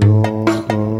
Pronto.